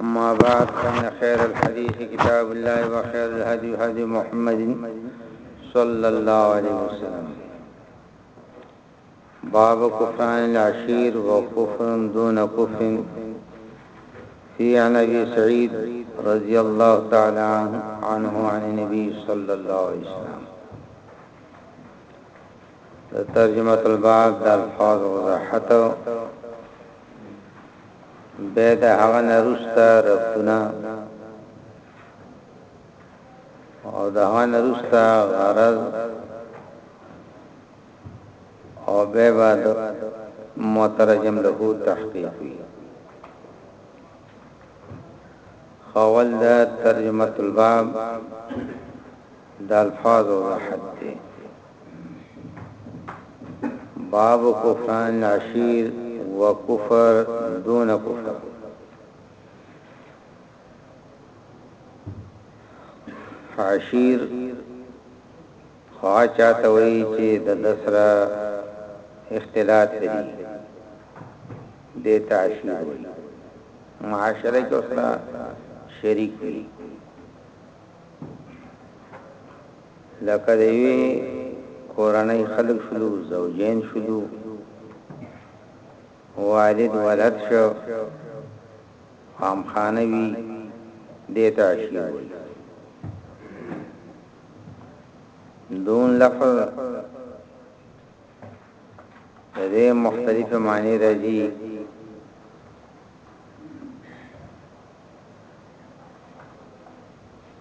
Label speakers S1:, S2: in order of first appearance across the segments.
S1: أما بعد فإن خير الحديث كتاب الله وخير الهدي هدي محمد صلى الله عليه وسلم باب كفران العشير وكفر دون كفر في عن أبي سعيد رضي الله تعالى عنه عن النبي صلى الله عليه وسلم د ترجمه الباب د الفاظ وضاحت به د هغه نرسته ربطونه او د هغه نرسته غرض او به بعد مترجم له تحقیق وی خول د ترجمه الباب د الفاظو راحت دی باب کفران العشیر و کفر دون کفر عشیر خوا چاته وی چې د دسرا اختلاط دی دیتا عشیر وی معاشره کې اوسره شریک وی لکه د یوې کورنۍ خلک شولو، زوجین شولو، والد ولد شو، قامخانه وي، دې ته عشیر وایي. دون لفظ د دې مختلفې معنی راځي.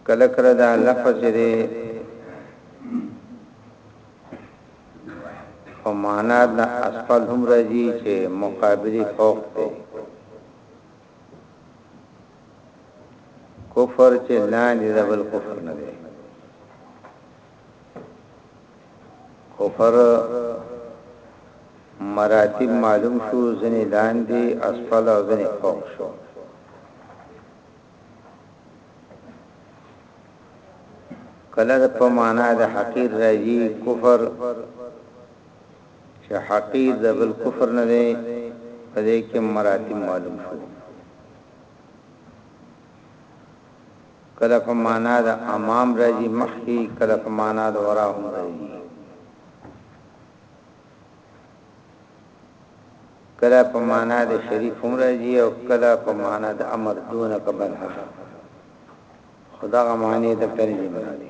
S1: کله کله دا لفظ چې دی په معنا د اسفل هم راځي چې مقابلي فوق دی کفر چې لاندې د بل کفر نه دی کفر مراتب معلوم شو ځنې لاندې اسفل او ځنې فوق شو کله په معنا د حقیر راځي کفر چې حقیر د بل کفر نه دی په دې کې مراتب معلوم شو کله په مانا د امام راځي مخکي کله په مانا د ورا هم راځي کله په مانا د شریف هم راځي او کله په مانا د امر دون قبل ها خدا غمانه د ترجمه راځي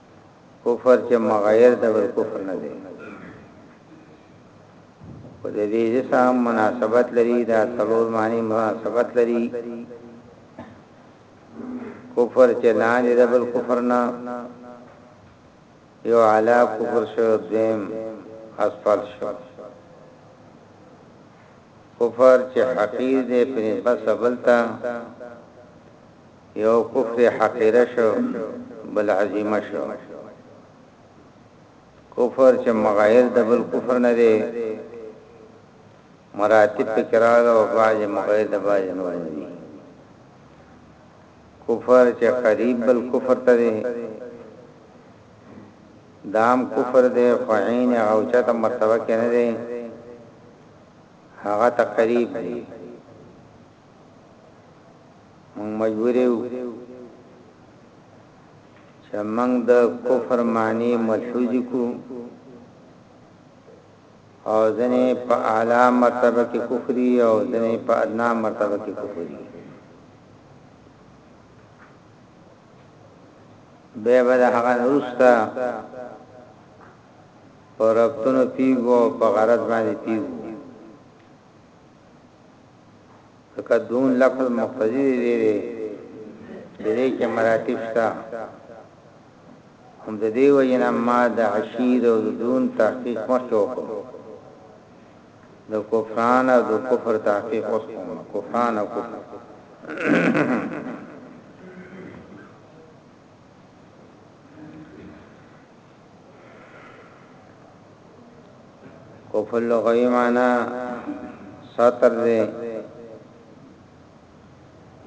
S1: کفر چې مغیر د بل کفر نه دی په دې دې سره مناسبت لري دا څلور معنی مناسبت لري کفر چې نه دی د بل کفر نه یو علا کفر شو دیم اسفل شو کفر چې حقیر دی په نسبت سبلتا یو کفر حقیره شو بل عظیمه شو کفر چې مغایر د بل کفر نه دی مراتب پکراله او باج مغایر د باج نور نه دی کفر چې قریب بل کفر ته دی دام کفر دی خو عین او چته مرتبه کې نه دی هغه تقریب دی موږ مجبور یو چې موږ د کفر معنی ملحوظ کو او ځنې په اعلی مرتبه کې کفري او ځنې په ادنا مرتبه کې کفري به به هغه نوستا پر خپل پیغو په غرض باندې پیغو ځکه دون لفظ مقتضی دی دی دی چې دی کې مراتب شته هم د دی وجنه ما د عشیر او دون تحقیق مخکې وکړو د کفران او د کفر تحقیق اوس کوم کفران او کفر کفر لغوی معنا ساتر دی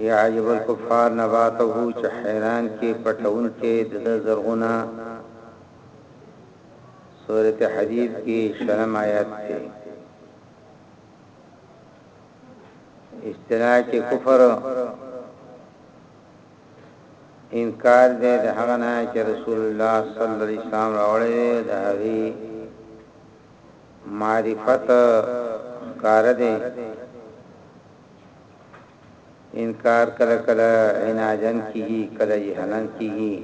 S1: یا عجب الکفار نباته چې حیران کې پټون کې د زرغونه سورته حدید کې شرم آیات کې استراک کفر انکار دی د هغه نه چې رسول الله صلی الله علیه وسلم راوړی دی او د هغه معرفت ښکاره دی انکار کله کله عنادن کیږي کله جهنم کیږي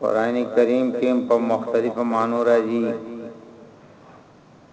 S1: قران کریم کې په مختلفو معنو راځي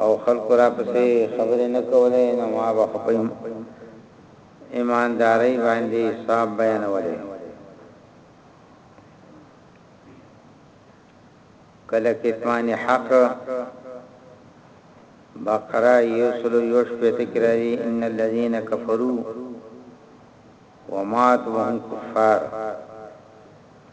S1: او خلکو راپسې خبرې نه کولې نو ما به خو په ایماندارۍ باندې صواب بیانولې. کله کتمان حق بقره یو سلو یو شپېته کې راځي ان الذين كفروا وماتوا وهم کفار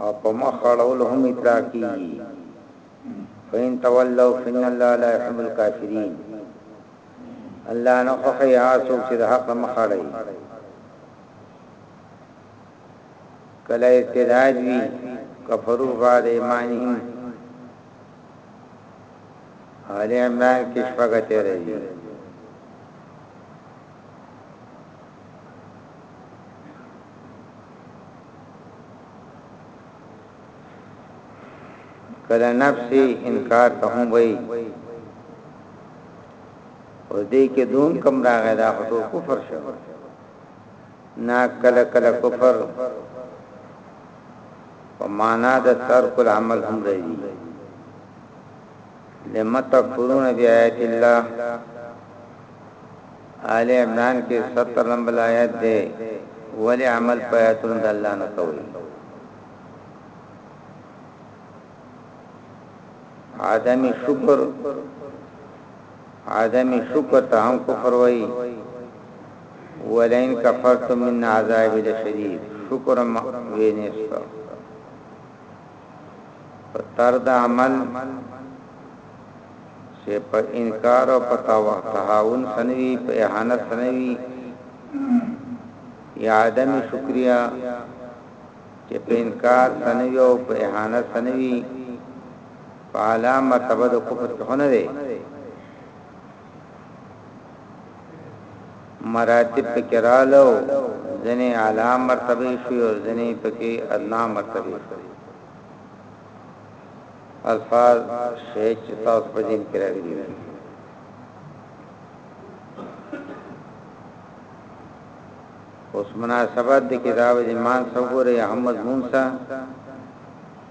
S1: او په مخ اړول هم اطلاق کیږي فین تولوا فین الله لا يحب الكافرین الله نه خو خیا څوک چې د حق مخ اړي کله ارتداد وی کفرو بعد ایمانهم آل عمران کې شپږه تیرې کله نفس انکار ته هم وای او دې کې دون کم راغی دا خو کفر شو نا کله کله کفر په معنا د ترک العمل هم دی لمتکفرون بیاات الله آل عمران کې ستر نمبر آیت دی ولی عمل په آیتونو د الله نه کوي عدم شکر عدم شکر ته هم کفر وای ولئن کفرتم من عذاب لشدید شکر ما وینسته په تر د عمل چه په انکار او په تهاون سره نه وی په اهانت سره نه وی یا عدم شکریا چه په انکار سره نه وی او په اهانت سره نه وی په علا مرتبه د کفر څخه نه دی مراتب پکې راغله او ځینې اعلی مرتبه شوې او ځینې پکې ادنا مرتبه شوې. الفاظ شی چې تاسو په ذهن کې راغلي وي. اوس مناسبت د کتاب د مان سره ګورې هم مضمون سره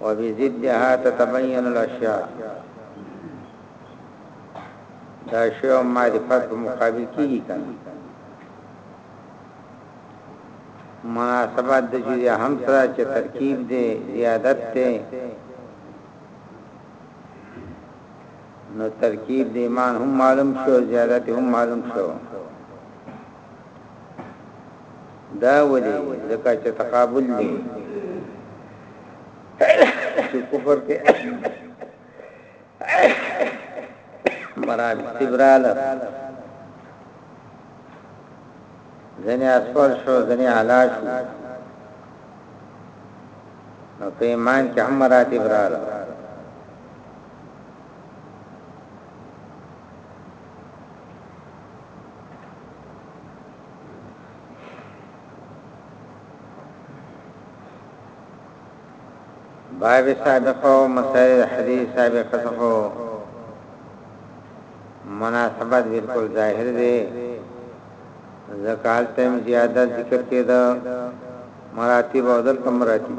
S1: وبضدها تتبين الاشياء دا شی او معرفت په مقابل کېږي کنه مناسبت د جزئیه هم سره چې ترکیب دی زیادت دی نو ترکیب د ایمان هم معلوم شو زیادت هم معلوم شو دا ولي ځکه چې تقابل دی چې کفر کې مراد استبرال ځنې اسفل شو ځنې علا شو نو په ایمان کې هم مراد استبرال باب سابقه او مسائل حدیث سابقه څخه مناسبت بالکل ظاهر دی زکال تم زیاده ذکر کېده مراتب او دلته مراتب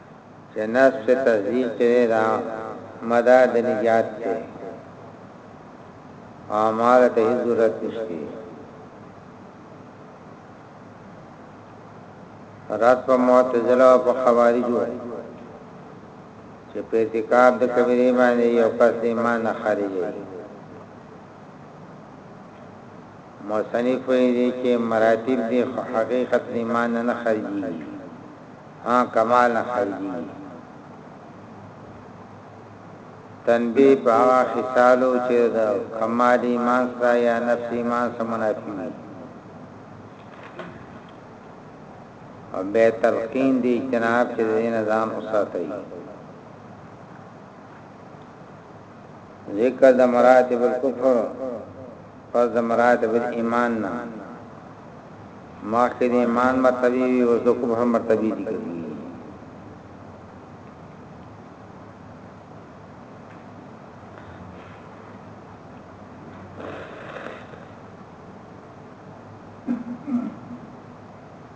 S1: چه نفس چه تزلیل چه ده دا مدعا ده نجات ده او اماره ته هیڅ ضرورت نشته رات په معتزله او په خوارجو چې په ارتکاب د کبیره باندې یو کس د ایمان نه خارج وي مصنف وی دی چې مراتب دی حقیقت ایمان نه خارجي ها کمال قلبی تنبیه په هغه خصالو چې د کمال ایمان سره یا نفس ایمان سره منافي وي او به تلقین دی اجتناب چې د نظام وساتي ذکر د مراتب الکفر پس د مراد بالایمان نه مخکې د ایمان مرتبې وي اوس د کفر مرتبې ذکر کیږي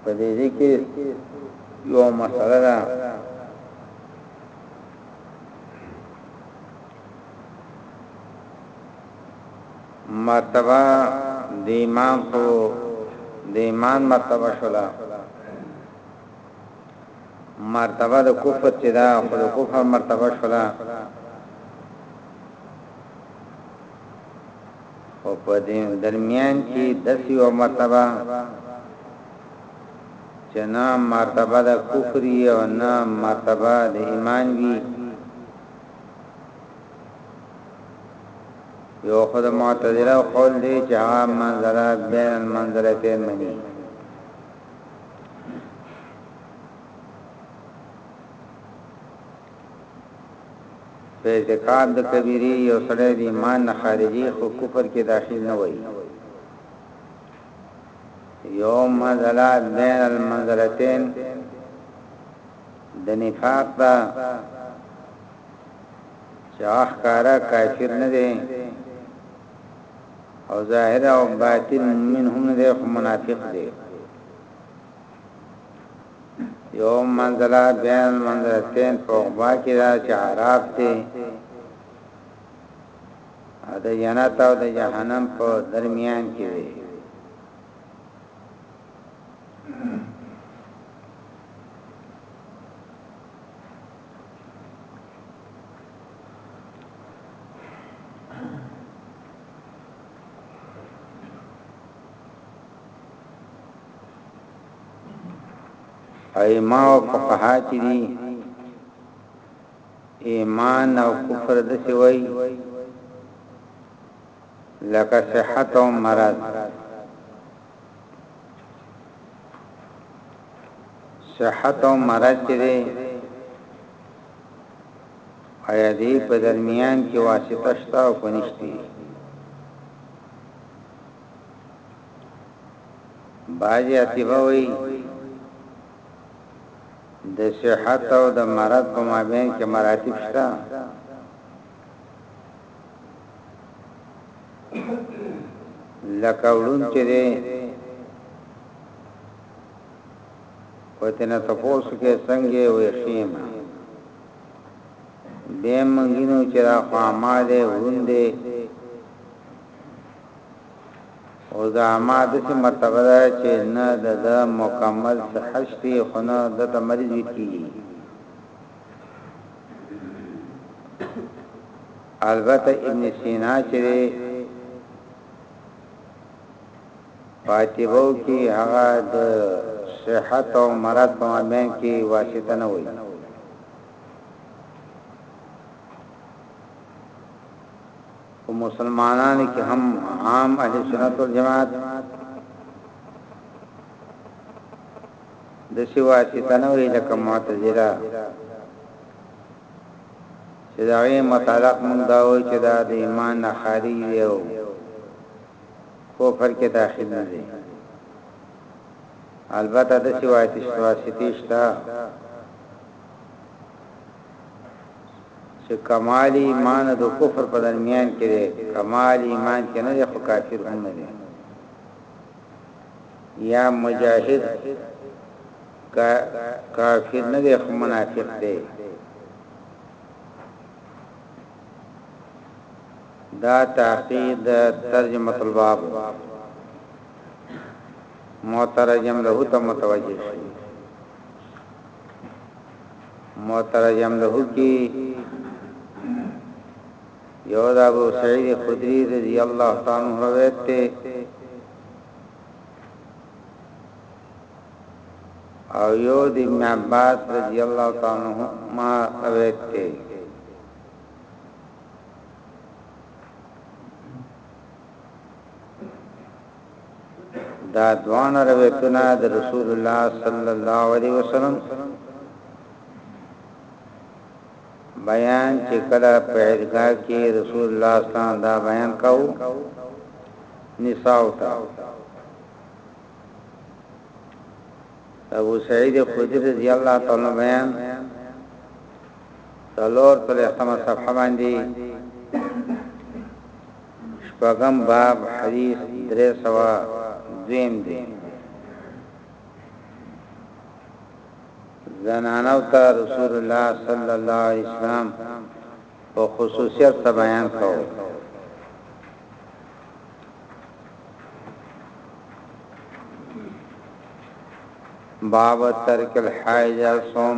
S1: په دې ذکر یو مسله ده مرتبه د ایمان خو د ایمان مرتبه شولا مرتبه د کفر چې دا خو د کفر مرتبه شولا او په دې درمیان کې د سیو مرتبه چې نه مرتبه د کفر او نه مرتبه د ایمان وی یو خود معتذره قول دی چې هغه منظره بین المنظرتین منی په ارتکاب د کبیره یو سړی د ایمان نه خارجي خو کفر کې داخل نه وای یو مزلات بین المنزلتین د نفاق دا چې اخکارا کافر نه دی او ظاهر او باطن مؤمن هم نه دی خو منافق دی یو منزله بین منزلتین په غوا کې دا چې عراف دی د جنت او د جهنم په درمیان کې دی ایما او فقها چې دي ایمان او کفر د څه وای لکه صحت او مرض صحت او مرض چې دی آیا دی په درمیان کې واسطه شته او کنيشتي باجی اتبا وی د صحت او د مرض په مابین کې مراتب شته لکه وړون چې دی وتنه تاسو کې څنګه وې خېمه به منګینو چې را خاماله وندې او دا ما د څه مرتبه ده چې نه د مکمل صحت دی خو نه د مریض کیږي البته ابن سینا چې فاتبو کې هغه د صحت او مرض په مابین کې واسطه نه وي او مسلمانانو کې هم عام اهل سنت والجماعت داسې واسطه نه وي لکه معتزله چې د هغې متعلق موږ دا وایو چې دا د ایمان نه خارج دی او کفر کې داخل نه دی البته د سوایت واسطې شته چې کمال ایمان د کفر په درمیان کې دی کمال ایمان کې نه دی خو کافر هم نه دی يا مجاهد کا کافر نه دی خو منافق دی دا تحقیق ترجمه الباب مترجم له ته متوجه شي مترجم له کی یو د ابو سعید خدری رضی الله تعالی عنہ روایت ته او یو د ابن عباس رضی الله تعالی عنہ ما روایت ته دا دوان روایتونه د رسول الله صلی الله علیه وسلم بیان چی کله په عیدګاه کی رسول الله اسلام دا بیان کاوه نساؤ ته ابو سعید خدری رضی الله تعالی عنہ بیان څلور تر احتمال صفحه باندې شپږم باب حدیث درې سوا دویم دی زنانو ته رسول الله صلی الله علیه وسلم په خصوصیت څه بیان کاوه؟ باب ترک الحائض صوم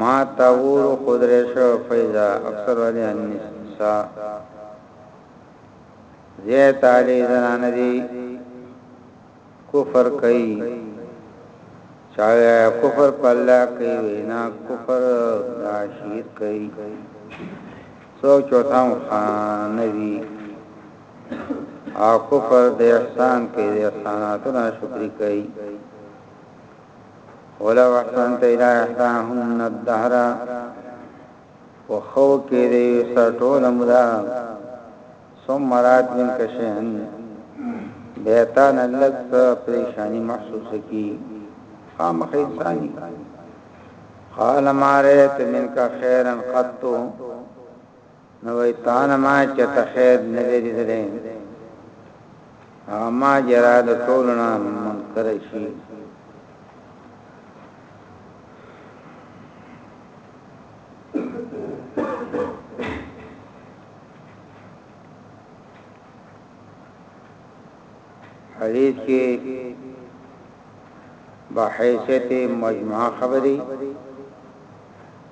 S1: ما تا ګورو خو درې شو فیضا اکثر والی النساء زیت علی زنان دی کفر کئی چاویا کفر پلا کئی وینا کفر دا شیر کئی سو چوتاو خانوی او کفر د احسان کئی د احساناتو ناشکری کئی ولو احسنت الى احداهن الدهر په خو کې د یو سره ټوله موده ثم رات من کشهن بیا تا نه لږ څه پریشانی محسوس کی خامخ انسانی قال ما رأيت منك خيرا قط نو وای تانه ما چته خیر نه دی لیدلی هغه ما جرا د ټولو نه منکر شي حدیث کې بحیثیت مجموعه خبري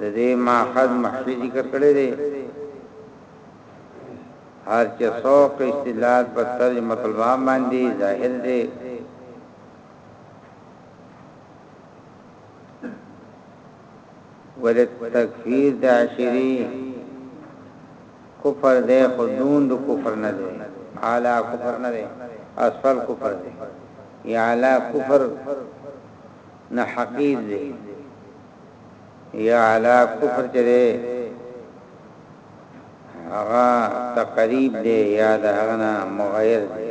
S1: د دې ماخذ مخکې ذکر کړی دی هر چې سوق استدلال په ترجمه الباب باندې ظاهر دی ولې تکفیر د عشری کفر دی خودون د کفر نه دی اعلی کفر نه دی اسفل کفر دی یا اعلی کفر نه حقیر دی یا علی کفر چې دی هغه تقریب دی یا د هغه نه مغیر دی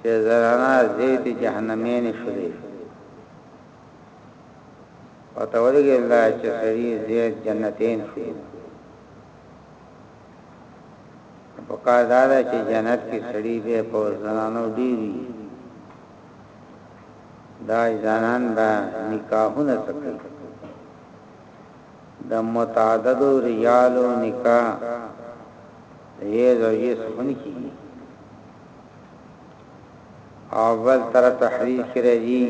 S1: چه زنانه زیاتې جهنميانې شولې او ته ولګې الله چه سړي زیات جنتین شولې په کار دا ده چې جنت کې سړي به په زنانو ډیری دا زنان به نکاحونه سکي د متعددو رجالو نکاح د یو زوجې څخه نه کیږي او بل تر تحریف کې راځي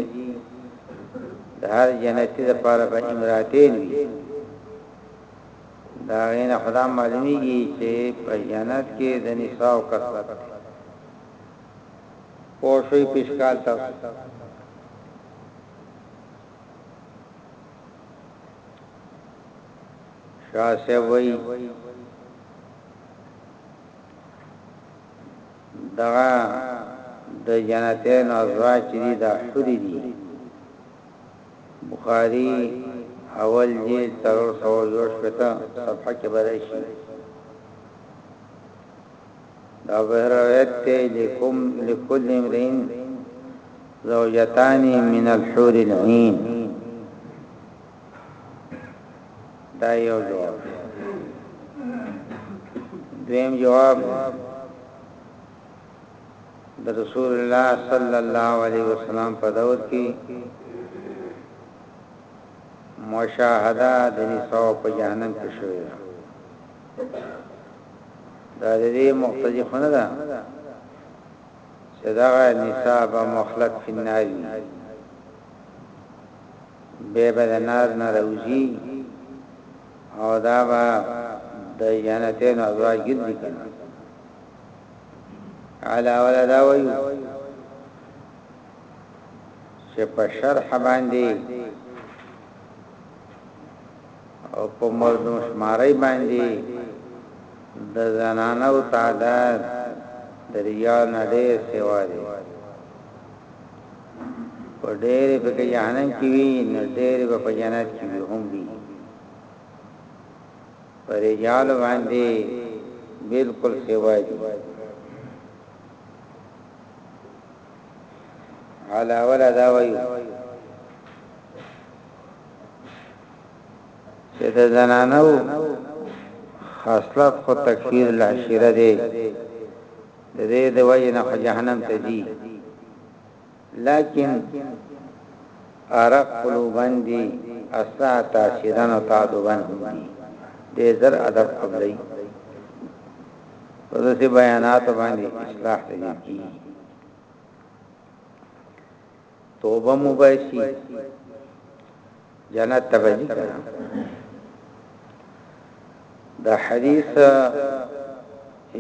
S1: د هر جنتی د پاره به امراتین وي دا غینه خدا معلومیږي چې په جنت کې د نساء او کثرت پوښوي پښکال تاسو شاه صاحب وایي دغه د جنتین ازواج چې دي دا حوري دي بخاری اول جیل ترور سو یوش پتا صفحه کې برای شي دا به روایت ته لکم لکل امرین زوجتان من الحور العين دا یو جواب دویم جواب د رسول الله صلی الله علیه وسلم په دور کې مشاهده د نساء په جهنم کې شوې دا د دې مقتضی خو نه ده چې دغه نساء به مخلد فی النار وي به به د نار نه راوځي او دا به د جنتین ازواج ګرځي کنه علا ولا دا وایو چې په شرح باندې او په مردمشمارۍ باندې د زنانو تعداد د ریال نه ډېر سوا دی په ډېر په جهنم کې وي نه ډېر په جنت کې هم وي پر ریال باندې بالکل سوا دی علاوه دا وایو چې د زنانو خاصلت خو تکفیر العشیره دی د دې د وجه نه خو جهنم ته ځي لیکن ارق قلوبن دی اسا تاثیرن و تعدوبن هم دی دې زر ادب قبلی په دې بیانات باندې اصلاح ته کیږي توبه مو باسي جنت ته ځي کنه دا حدیث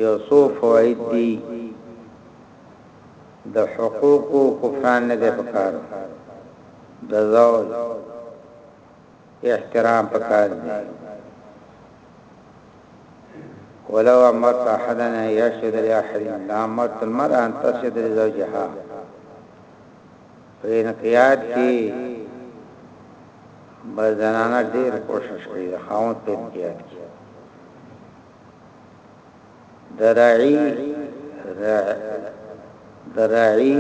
S1: یو څو فواید دي د حقوق او کفران نه ده پکار د زوج احترام پکار دی ولو امرت احدا ان يشهد لاحد لا امرت المرأة ان تشهد لزوجها په انقیاد کې بزنانه ډیر کوشش کوي د خاوند په انقیاد کې دراعي دراعي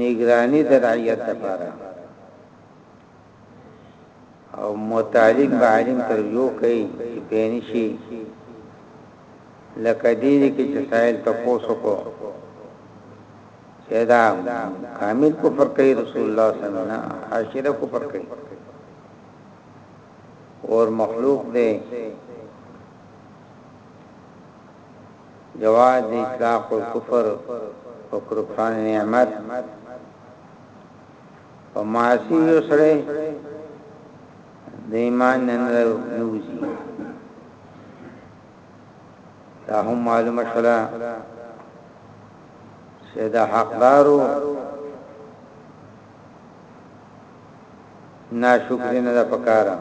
S1: نگرانی د رعیت لپاره او متعلق به عالم ترجو کوي چې پېنې شي لکه دې کې چې سائل تاسو کو چدا کامل کو پر کوي رسول الله صلی الله علیه وسلم حاشره کو پر کوي اور مخلوق دے جواز اطلاق الكفر وکرفان نعمت په معاصی یو سړی د ایمان نه نه وځي دا هم معلومه شولا چې دا حقدارو ناشکر نه ده پکاره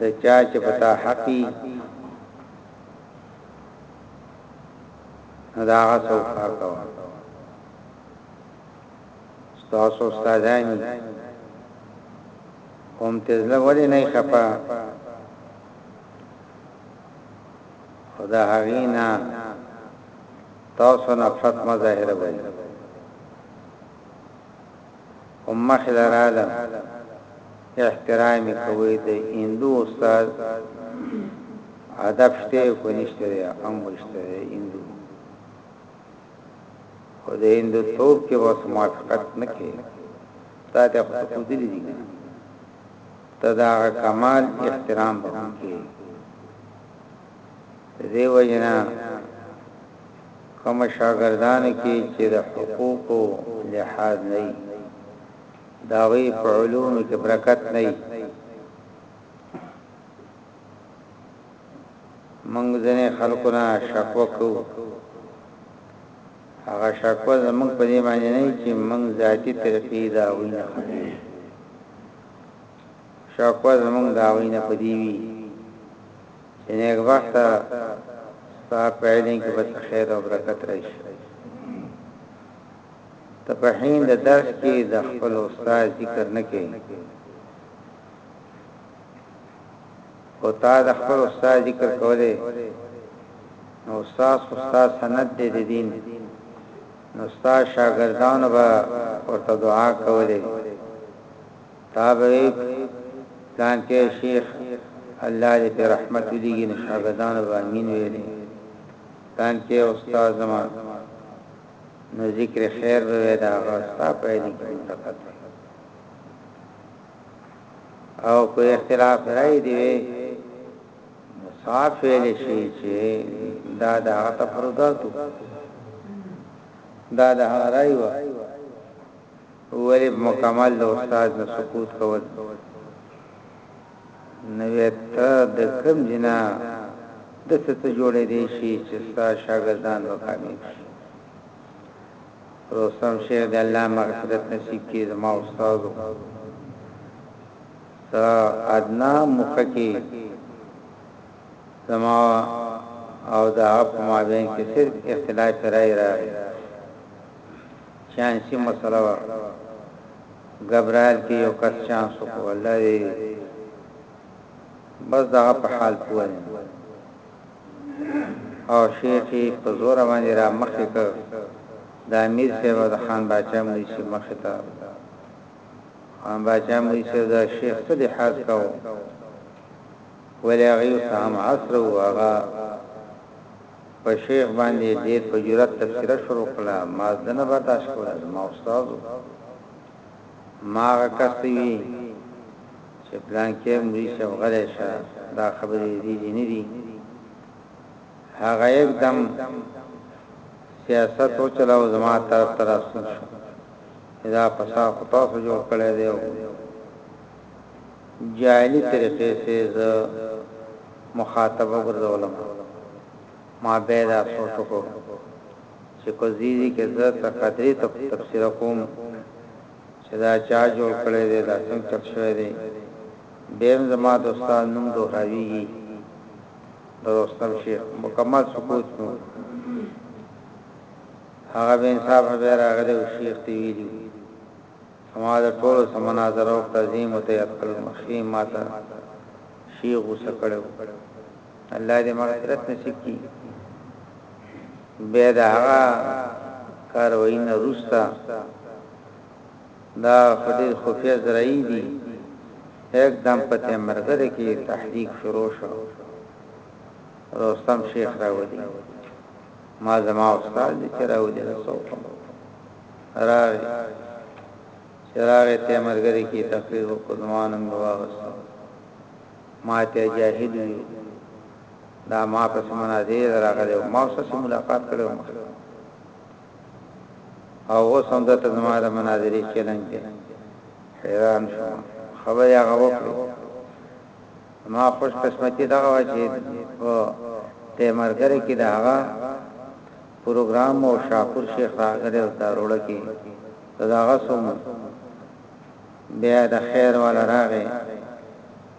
S1: د چا چې پتا حقي دا هغه څوک کاوه ستاسو استادانی کوم تزله ولی نه خپه خدا هغینا تاسو نفرت ما ظاهر وای هم مخلر عالم احترام کوي د هندو استاد ادب شته کو نشته امر شته هندو خو د هندوتوب کې به موافقت نه کوې تا ته خو څه ښودلي دي کنه ته د هغه کمال احترام به هم کوې د دې وجنه کوم شاګردانو کې چې د حقوقو لحاظ نه وي داوی په علومو کې برکت نه وي موږ ځینې خلکو نه شکوه کوو، هغه شکوه زموږ په دې باندې نه وي چې موږ ذاتي طریقې د هغوی نه خبرې شکوه زموږ د هغوی نه په دې وي چې نیک بخته ستا په علم کې به څه خیر او برکت راشي ته په حین د درس کې د خپل استاد ذکر نه کوي خو تا د خپل استاد ذکر کولی نو استاد خو ستا سند دی د دین نو ستا شاګردانو به ورته دعا کولی تا به پلان کې شیخ الله دې په رحمت ولېږي نو شاګردانو به امین ویلي پلان کې استاد زمان نو ذکر خیر به ودا غستا پیدا کوي او که اختلاف رائي دي وي نو صاف ویل شي چې دا د هغه تفرداتو دا د هغه رائي و ولی مکمل د استاد نه سقوط کول نو ته د کم جنا د څه ته جوړې دي شي چې ستا شاګردان وکامي شي رستم شیخ دی الله مغفرت نصیب کی زما استاد وو سه ادنا موخه کی زما او د هغه په مابین کې صرف اختلاف رائے راغی چانسی مسله وا غبرال کې یو کس چانس کو الله دې بس دا په حال پوهه او شیخ یی په زوره باندی را مخکی کړ د امیر صاحب او د خان باچا مودی صاحب مخی ته خان باچا مودی صاحب د شیخ څه لحاظ کاوه ولی هغه یو څه هم عصر وو هغه په شیخ باندی ډیر په جرات تبصره شروع کړه ما دنه برداشت کوله زما استاد وو هماغه کس ته وي چې پلانکی مریی صاحب غلی شه دا خبرې ددې دي نه دي هغه یک دم سیاست وچلاو زما طرف ته راستون شو چې دا فساد خو تاسو جوړ کړی دی او جاهلي طریقې سه زه مخاطب وګرځولم ما به دا سوچ وکړو چه په ځی ځی کی زه تقدری ته تبصره کوم چه دا چا جوړ کړی دی دا څنګه چل شوی دی بیم زما د استاد نوم دوهراویږی د رستم شیخ مکمل سکوت می هغه به انصاف به راغلی او شیخ دی ویلی سما د ټولو سمناظر او تعظیم ته یاد کړم خې ماته شیخ وسکړو الله دې مغفرت نصیب کړي به دا هغه کاروي نه روستا دا خدای خفیه زرعی دي یک دم پته مرګره کې تحقیق شروع شو رستم شیخ راوړي ما زما استاد دې چراوړي رسو راغی چراغ ته مرګره کې تقریر او قدمانم واغسته ماته جاهل وي دا ما پسې منازعې ته راغلی وو ما اوس سره ملاقات کړی وو مخکې او اوس هم دته زما د مناظرې چیلنج دی حیران شوم خبرې هغه وکړې ما خوش قسمتي دغه وه چې په دې مرګره کې د هغه پروګرام او شاکر شیخ راغلی او داروړه کې دغه سوم بیا د خیر والا راغی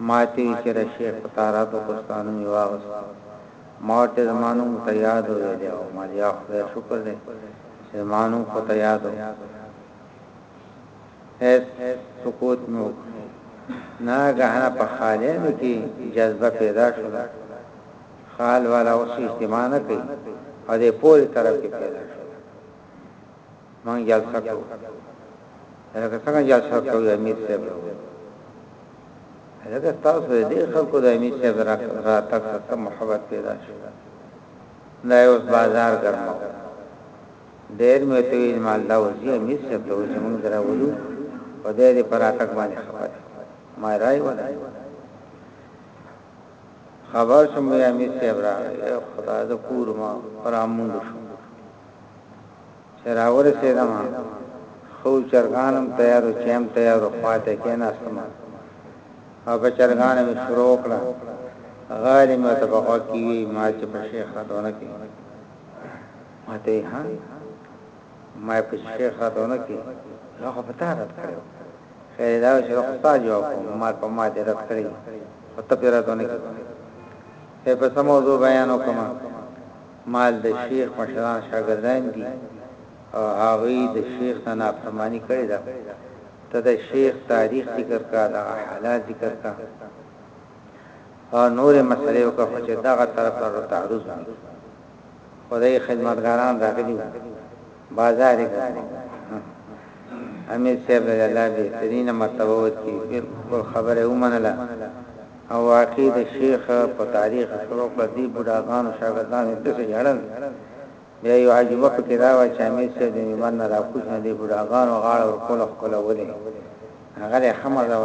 S1: ماته وی چی رشی خو تا راته کو ستا نوم یی واغستو ما ورته زما نوم خو تا یاد وو ویلی او ما یا خدای شکر دی چی زما نوم خو تا یاد وو هیس سکوت می وکړو ناګهانه په خالینو کی جذبه پیدا شوله خال والا اوس اجتماع نه کوي او د پوری طرف کی پیدا شوله. مونږ جلسه کوو لکه څنګه جلسه کوي امیر صاحب راوړي هغه تاسو دې خلکو د امیر صاحب راتګ سره محبت پیدا شي دا یو بازار ګرمو ډېر مې ته ویل مال دا وځي امیر صاحب ته وځي مونږ دراولو په دې دې پر راتګ باندې خبر ما راي ولا خبر شم یا امیر صاحب راغی خدای د کور ما پرامون شو چې راورسېدم، ښه و، چرګان هم تیار وو، چای هم تیار وو، خوا ته کېناستم او په چرګانو مې شروع وکړه، غالۍ مې ورته په غوږ کې وې، ما چې په شیخ رد ونه کړ، ما ته وې، ها؟ ما یې په شیخ رد ونه کړ، هغه خو په تا رد کړی و، خیر یې دا و چې زه خو ستا جواب کوم، ما په ما دې رد کړی، خو ته پرې رد ونه کړ، خیر په څه موضوع بیان وکړم؟ مال د شیخ مشران شاګردان دي او هغوی د شیخ نه نافرماني کړې ده ته د شیخ تاریخ ذکر کړه دغه حالات ذکر کړه او نورې مسلې وکړه خو چې دغه طرف ته تعرض نه خدای خدمتګاران راغلي وو بازاري ګرمه امیر صاحب له الله بهترینه مرتبه ورکړي بالکل خبره ومنله او واقعي د شیخ په تاریخ سره په دې بډاګانو شاګردانو ته ژړل بیا یو عجیب فکر راوړ چې امیر صاحب دې من نه راکوش نه دې بډاګانو غاړه ورکول خپل ولې هغه له خمه دا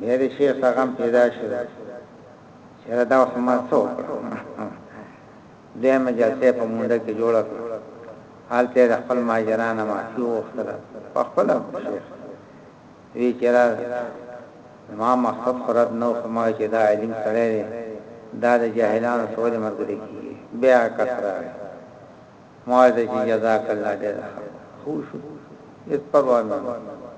S1: بیا دې شیخ څنګه پیدا شو چې دا وخت ما څو دویمه جلسه یې په مونده کې جوړه کړه، هلته یې د خپل ماجرا نه معافي وغوښتله، په خپله شیخ ته ویې چې یاره زما مقصد خو رد نه و، خو مګر چې دا علیم سړی دی، دا د جاهلانو سره ولې ملګری کېږي، بیا عکس راغی، ما ورته چې جزاک الله ډېر ښه وو، ښه وشو، هېڅ پروا مې ونه کړه.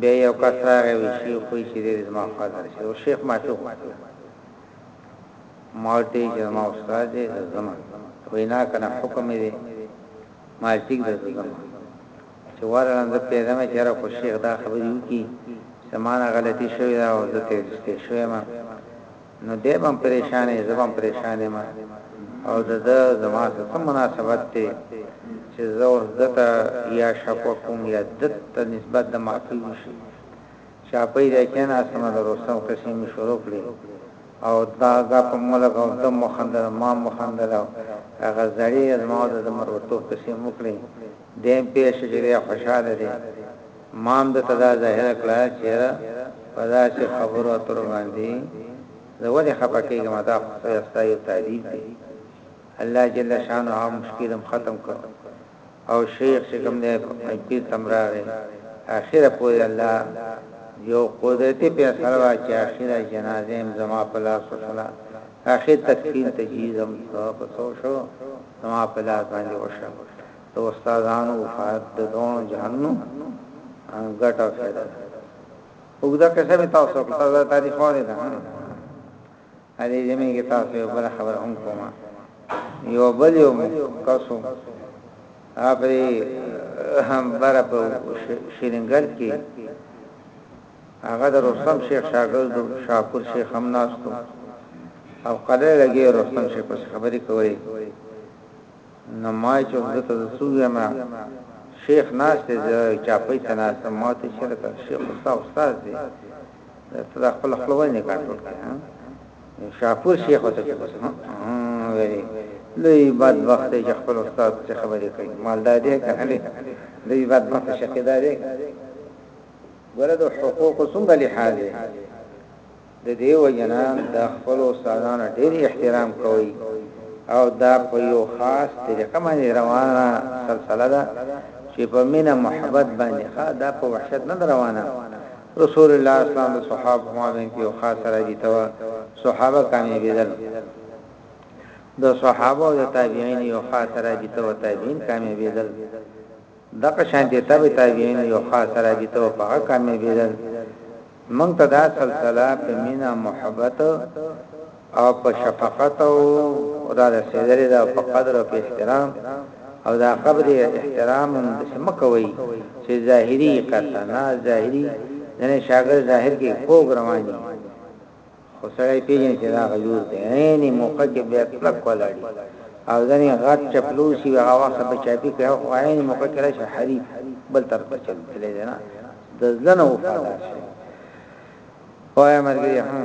S1: بیا یو کس راغی ویې شیخ وایي چې دې دې زما خوا ته رسېدلی و، شیخ معافي غوښتله. مالټې چې زما استاد دی زه ځمه وایي نا کنه حکم مې دی مالټیک ده زه ځمه چې ورغلم زه پوهېدم چې یاره خو شیخ دا خبرې وکړي زما نه غلطي شوې ده او زه ترې رستی شوی یم نو دی به هم پریشان وي زه به هم پریشان یم او د ده زما سره څه مناسبت دی چې زه اوس ده ته یا شک وکړم یا ده ته نسبت د معافي وشي چاپۍ دی کېناستم د رستم قصې مې شروع کړې او دا ګپ هم ولګاوه او ده هم وخندل او ما هم وخندل او هغه زړې يې زما او د ده مرورتوب کيسې هم وکړې، دی هم پوه شو چې دی خوشحاله دی، ما هم ده ته دا ظاهره کړه چې ياره په داسې خبرو اترو باندې زه ولې خپه کيږم، دا خو ستا يو تاديب دی، الله جل شانه هغه مشکل هم ختم کړ. او شیخ چې کوم دی پیر تم راغی اخیره پوری الله یو قدرتی پیسره وا چې اخیره جنازه هم زما په لاس وشولا اخیر تکفین تجهیز هم په سو شو زما په لاس باندې وشو د استادانو وفات د دونو جهنو ګټه فائدہ وګدا کسه به تاسو کړه دا تاریخ وره ده په دې زمینه کې تاسو یو بل خبره هم کومه یو بل یو کسو اپری هم بر په شیرنګل کې هغه د رستم شیخ شاګرد شاکر شیخ هم ناستو او قدر لګي رستم شیخ خبرې کوي نو ما وې چې اوس دلته زه څوک يم شيخ ناست دی زه چاپۍ ته ناست يم ما ورته چېرې کړه شيخ خو ستا استاد دی ته دا خپله خوله ولې نه کنټرول کوې ها شاپور شيخ ورته چې اوس ویلي لوی بدبخت دی چې خپل استاد څخه خبرې کوي مالدار دی که نه لوی بدبخت شقیدار دی ګوره د حقوقو څنګه لحاظ دی د دې وجه نه د خپل استادانو ډېر احترام کوي او دا په یو خاص طریقه باندې روانه سلسله ده چې په مینه محبت باندې ښه دا په وحشت نه روانه رسول الله اسلام د صحابه ما بین کې یو خاص راځي ته صحابه کامیابیدل د صحابه او د تابعین یو خاص راځي ته تابعین کامیابیدل دغه شانتې تبع تابعین یو خاصه رابطه وه په هغه کامیابیدل موږ ته دا سلسله په مینه محبت او په شفقت او را رسیدلې ده او په قدر او په احترام او دا قبر احترام هم دسې مکوئ چې ظاهري قطع نه ظاهري ځنې شاګرد ظاهر کې خوږ روان دي خو سړی پیژني چې دا هغه لور دی عینې موقع کې بیا کلک ولاړي او ځنې غټ چپلوسي هغه وخت به چاپی کوي خو عینې موقع کې راشه حریف بل طرف ته چل تللی دی نه د ځلنه وفادار شي وای مرګي هم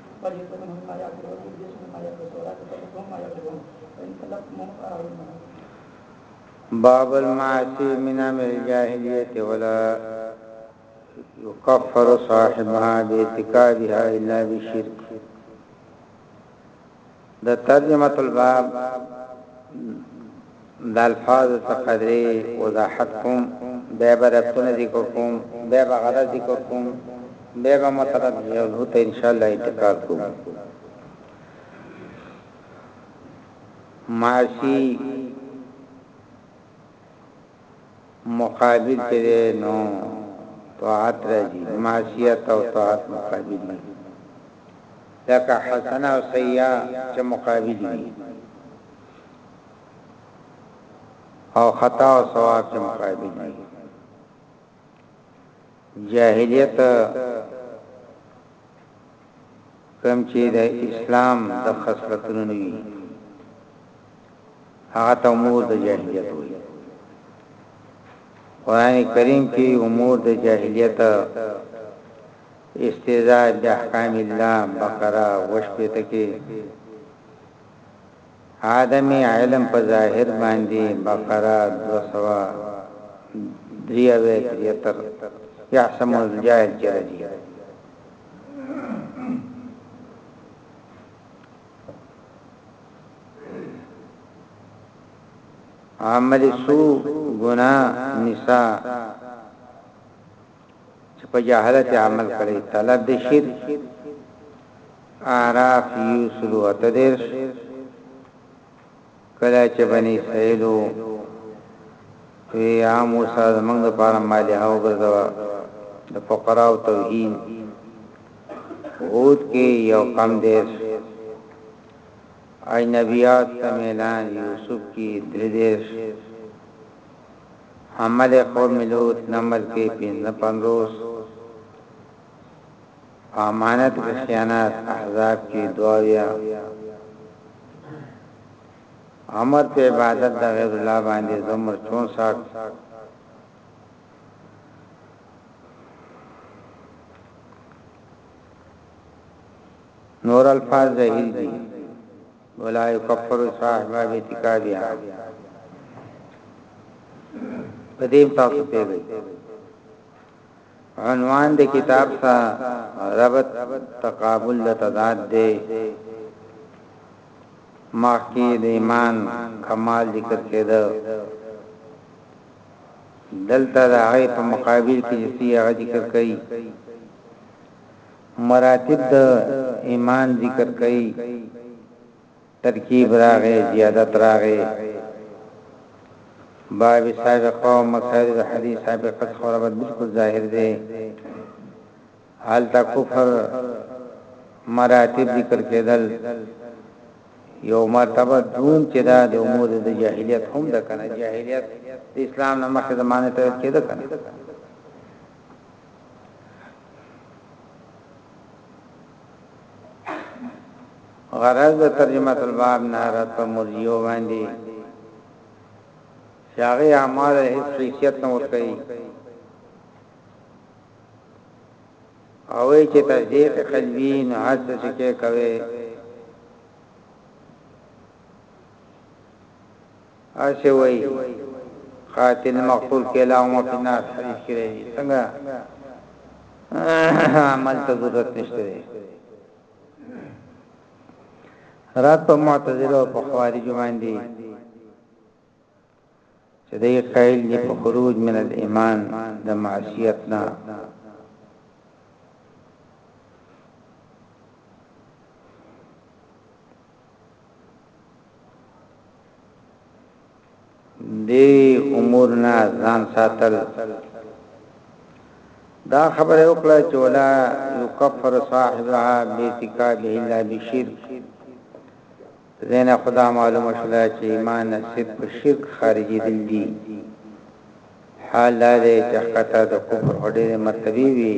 S1: المعاصي من امر الجاهليه ولا يكفر صاحبها باعتقادها الا بالشرك د ترجمه الباب د الفاظ څخه درې وضاحت کوم به به ربطونه ذکر کوم به به غرض ذکر کوم به به مطلب یو ته ان شاء الله انتقال کوم معاشي مقابل چې دی نو طاعت راځي معصیت او طاعت مقابل وي لکه حسنه او سیئه چې مقابل وي او خطا او ثواب چې مقابل وي جاهلیت کم چې د اسلام د خصلتونو نه وي هغه ته امور د جاهلیت وي قران کریم کې امور د جاهلیت استعزاء د احکام الله بقره وشپته کې عدم علم په ظاهر باندی بقره دوه سوه درې اویا تریتر يحسم الجاهل کې راځي عمل سو گناه نساء چې په جهالت يې عمل کړی طلب دې شرک دي اعراف يو سل او اته دېرش کله چې بني اسرائيلو وی یا موسی زمنګ د پاره مالی هاو ګرځوا د فقرا او توهین هود کې یو کم دې اجنبیات تمیلان یوسف کې درې دې عمل قوم لوط نمبر کې پنځه پنځوس په امانت کې خیانت احزاب کې دوا ویا امر په عبادت د غیر الله باندې زمر 64 نور الفاظ ظاهر دي ولا يكفر صاحب باعتقادها په دې تاسو پیږي عنوان د کتاب سره ربط تقابل د تضاد دی ماخی د ایمان کمال ذکر کېده دلته د هغه په مقابل کې چې هغه ذکر کوي مراتب د ایمان ذکر کوي ترکیب راغی زیادت راغی باب سابقه او مسائل د حدیث سابقه خبره به بالکل ظاهر دی حال تا کفر مراتب ذکر کېدل یو مرتبه دون چې دا د امور د جاهلیت هم د کنه جاهلیت د اسلام نه مخکې زمانه ته کېده کنه غرض د ترجمه الباب نه رات په مرجیو باندې شاغه اعمال هیڅ حیثیت نه ورکړي او چې تصدیق قلبی نه هر څه کې کوي هسې وایي قاتل مقتول کیلا او مفنات حدیث کې راځي څنګه عمل ته ضرورت نشته دی رات په معتزله او په خوارج باندې چې دې قائل دي په خروج من الايمان د معصیت نه دې امور نه ځان ساتل دا خبره وکړه چې ولا یکفر صاحبها بیتکابه الا بشرک زینا خدا معلومه شوه چې ایمان صرف په شرک خارجي دي حال دا دی چې خطا د کفر هډې مرتبه وي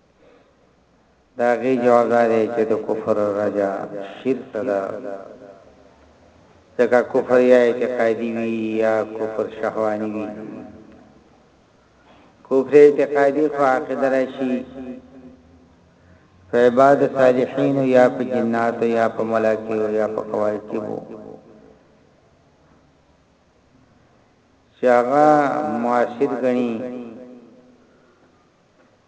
S1: د هغې جواب دا دی چې د کفر رجع شرک ده ځکه کفر یا اعتقادي وي یا کفر شهواني وي کفر اعتقادي خو عقیده راشي په عباد صالحین یا په جنات یا په ملائکه یا په کواکب چې هغه معاشر غني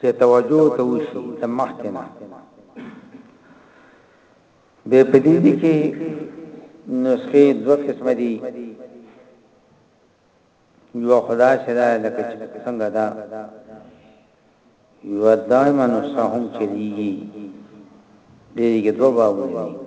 S1: چه توجه ورته وشي د مخکې نه به په دې دي کې نسخې دوه قسمه دي یو خدا شدا لکه څنګه دا یو دایمه نسخه هم چلیږي دې کې دوه بابونه دي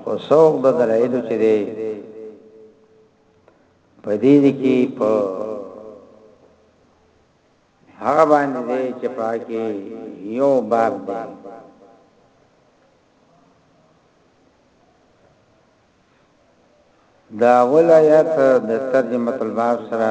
S1: خو څوک د دلایلو چې دی په دې کې په هغه باندې دی چې پاکي یو باب دی دا ولایت د ترجمه الباب سره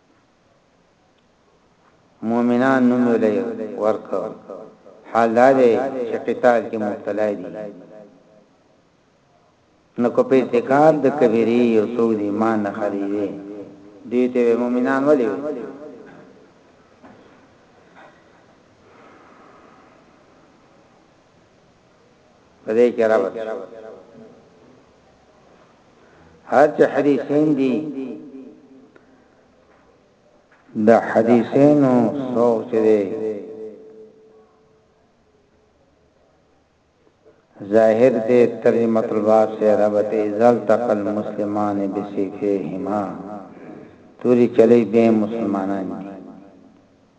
S1: مومنان نوم ویلی ورکړ حال دا دی چې قتال کې مبتلا دي نو کو په ارتکاب د کبیره او سود ایمان نه خالي دي دوی ته مومنان ولي په دې کې راوځي هر چې حدیثین دي د حدیثینو څوک چې دی ظاهر دې ترجمه الباب سے ربط ازل تقل مسلمان بسیفهما توری چلی به مسلمانان دي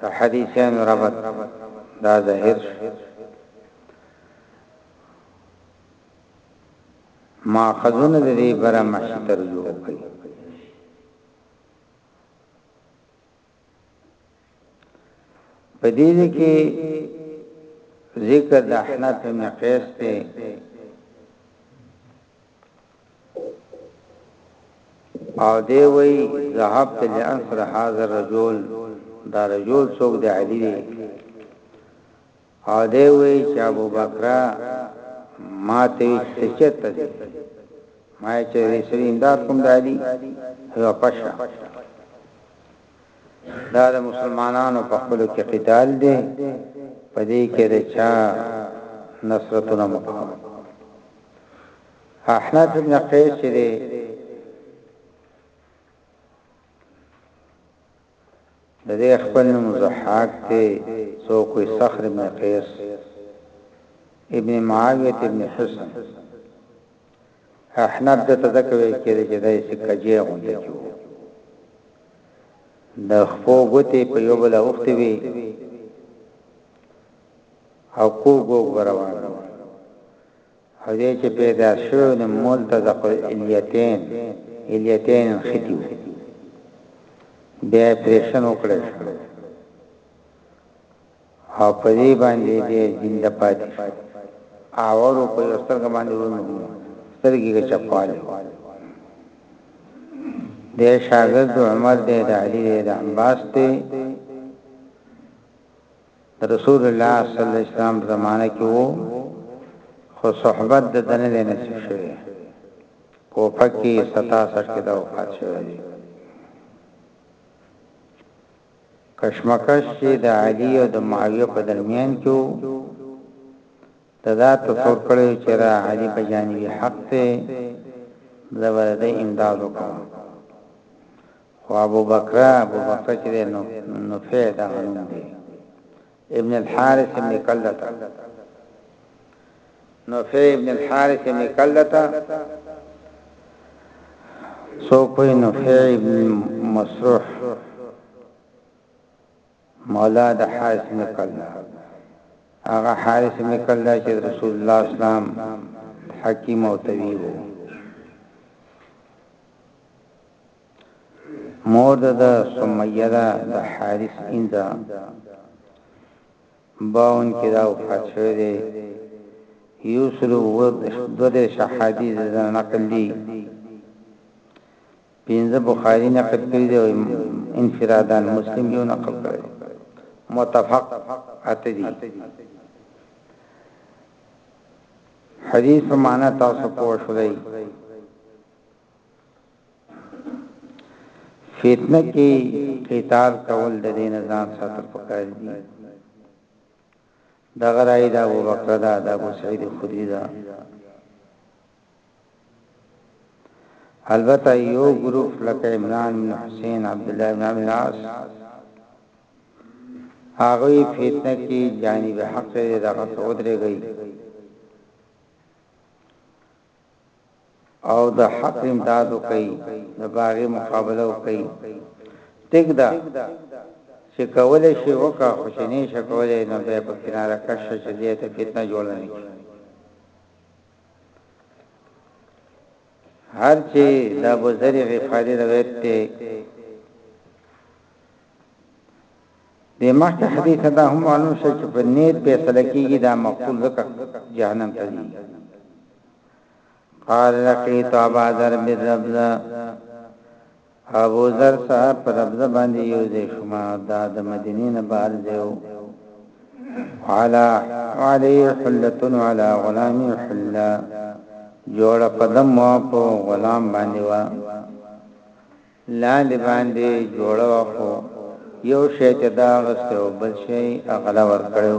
S1: د حدیثانو ربط دا ظاهر شو ماخذونه د دې بره مخې ته رجوع کوي په دې کې ذکر د احناف ابن قیس ته او دی وای ذهبت لانصر هذا الرجل دا رجل څوک دی علی دی او دی وای چې ابو بکر ما ته سچت دی ما چې رسول امداد کوم دی علی هو پښه دا د مسلمانانو په خپل کې قتال دی پدې کې د چا نصرتونه مقام احنف ابن قیس چې دی د دې خپل نوم زحاق دی سو کوئی صخر ابن قیس ابن معاویه ابن حسن احنف د تذکوي کې د جدای سکه جې غونډه کیو د خپو غوتی په یو بل وخت وی او کو ګو روان هدی چې پیدا شوی نو ملتزق الیتین الیتین انختی وو بیا پریشن وکړی شو او په دې باندې دې جند پاتې شو اورو په سترګ باندې ورونو سترګې کې چپاله د شاګرد عمر دې د علي دې د عباس ته د رسول الله صلی الله علیه وسلم په زمانه کې وو خو صحبت د دنه نه نصیب شوه کوفه کې 67 کې د وفات شوه دی کشمکش چې د علی او د معاویه په درمیان کې وو ته دا تصور کړی چې را علي په جانبي حق دی زه به د امداد وکم خو ابو بکر ابو بکر چې دی نو نفع دا غنوم دی ابن الحارث ابن کلتا نفع ابن الحارث ابن کلتا سوکوی نفع ابن مسروح مولا د حارث بن کلدة هغه حارث بن کلدة چې رسول الله اسلام حکیم او طبيب وو مور د سمیه ده د حارث انده باون کې دا وفات شوه دی یو سلو ود د شحادیث نقل دی پنځه بخاری نقل کړی دی او انفراداً مسلم یو نقل کړی دی متفق اته دی حدیث په معنا تاسو پوه شولای فتنه کې قتال کول د دین ځان ساتل پکار دي دا غرای دا ابو بکر دا دا ابو سعید خدری دا البته یو ګروپ لکه عمران بن حسین عبد الله بن عمرو العاص هغه فتنه کې جانب حق سره دغه ودرېږي او د حق امداد کوي د باغی مقابله کوي ټیک ده چې کولای شي وکا خوشنی شکولای نه به په کناره کښه چې دې ته فتنه جوړ نه هر چې د ابو ذر غفاری روایت ته د مخکې حدیث دا هم معلوم شو چې په نیت په سلکیږي دا مقتول ذکر جهنم ته ځي قال لقيت ابا ذر بالربذ ابو ذر صاحب په ربضه باندې یو ځای شوم دا د مدینې نه بهر ځای و علا علی حلتن علی غلام حلا جوړه قدم وا په غلام باندې وا لاندې باندې جوړه وا خو یو شی ته دا غسته او بل شی اغلا ور کړو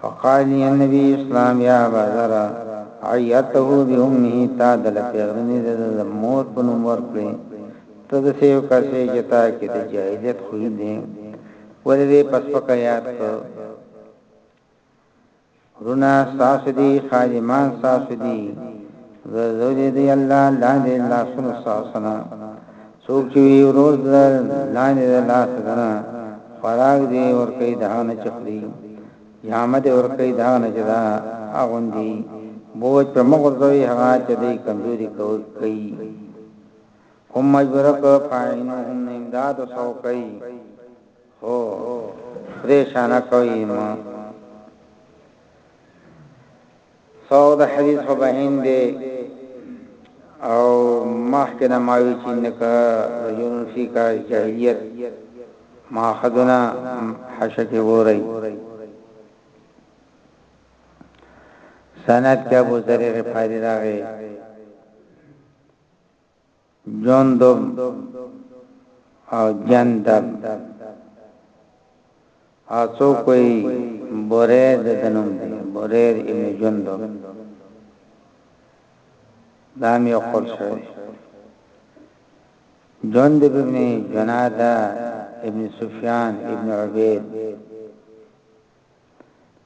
S1: فقال لي النبي اسلام يا ابا ذر عيته بامه تا دل پیغلنی د مور په نوم ورکړي ته د سیو کسې جتا کې د جاهلیت خوې دي ولې دې پس پک یاد کړ رونا ساس دي خادمان ساس دي زوجې دی الله لاندې لاسونو ساسنا څوک چې وي ورور د لاندې د لاس دنه خوراک دی ورکه دها نه چخري جامه دی ورکه دها نه جدا اغوندي بوج په مغرزوي هغه چې دی کمزوري کوي کوم مجبوره کو فاینو هم امداد سو کوي هو پریشان کوي ما سو د حدیث خو بهین دی او مخکې د ماوی چې نکه رجون فی کا جاهلیت ماخذنا حشکه وری سند کې ابو ذر غفاری راغی جوندب او جندب او څو کوئی بریر د دنوم دی بریر ابن جوندب دام یو قول شوی جوندب ابن جناده ابن سفیان ابن عبید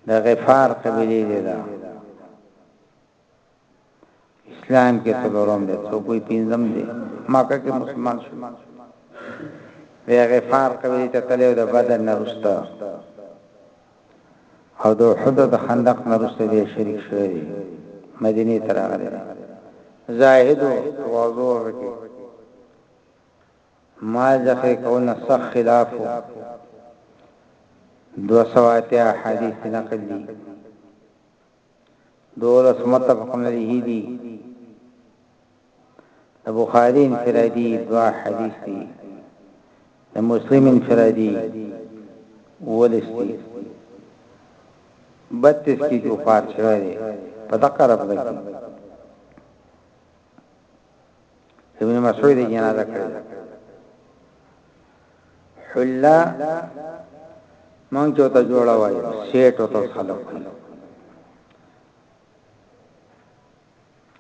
S1: د غفار قبیلی دی دا اسلام کې څلورم دی څوک وي پنځم دی مکه کې مسلمان شو دی غفار قبیله ته تلو د بدر نرسته او د احد د خندق نرسته دی شریک شوی دی مدینه ته راغلی زاهد او تواضع وکړي ما ځخه کول نه صح خلاف دو سواتیا حدیث نقل دی دولس متفق علیه دی د بخاری انفرادی دوا حدیث دی د مسلم انفرادی ولس دی 32 کی جو فار شوی دی په دقه رب لګی ابن مسعود جنازه کړې حلا مونږ چې ته جوړا وای سیټ او ته خلق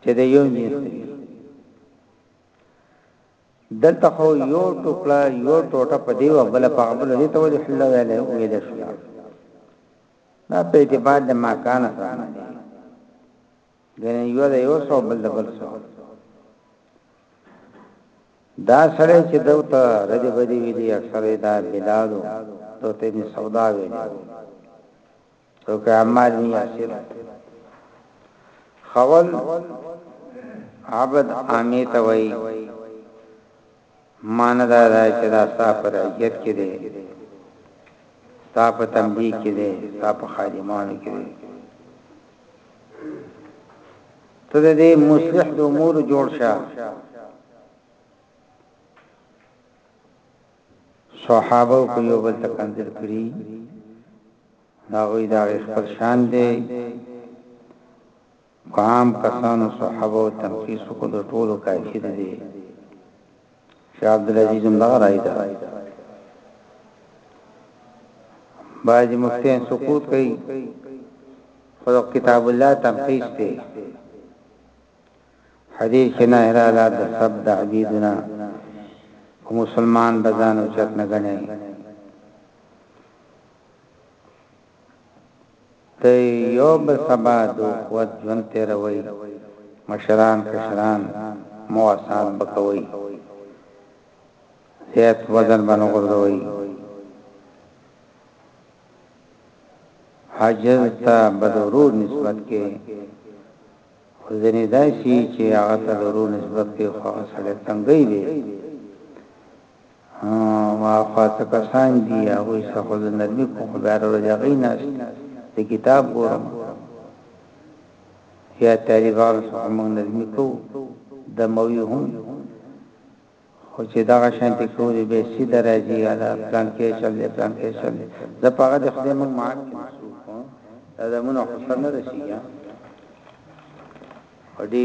S1: چې د یو جنس دی دلته خو یو ټوکړه یو ټوټه په دی او بل په بل دی ته ولې حلا ویلې ویلې شو دا په اعتبار د مکان سره ګنې یو د یو سو بل د بل سو دا سره چې دوته ردی بدی ویلي اکثر دا بلالو دوته می سودا ویلي تو که عمال می اسیر خول عبد عامی ته وای معنی دا ده چې دا ستا په رعیت کې دی، ستا په تملیک کې دی، ستا په خادمانو کې دی. ته د دې مصلح د امور جوړ شه صحابه کو یو بل تکندر کړی دا غوی دا خپل شان دی په عام کسانو صحابه او تنقیص وکړو د ټولو کافر دي شاه عبد العزيز هم دغه راي ده باج مفتین سقوط کوي خو کتاب الله تنقیص دی حدیث کنا هرالا د سب د عبیدنا کوم مسلمان بزانو چت نه غني ته يو بل سبا دو قوت ژوند تيروئ مشران کشران مواسات به کوئ زيات وزن به نه غورځوئ حاجز ته بدورور نسبت کې ځنې دا شي چې هغه ته ضرور نسبت کې خو سره څنګه وي هاخوا څه کسان دي هغوی سره خو زه نرمي کوم خو بیا هره ورځ هغوی ناست دي زه کتاب ګورم یا طالبانو سره خو موږ نرمي کوو دموي هم خو چې دغه شان ته کوي به سي درځي یا دا پلان کې چل دی پلان کې چل دی زه په هغه د خدای موږ معاف کړم دا زمونه خو سر نه رسیږي وړي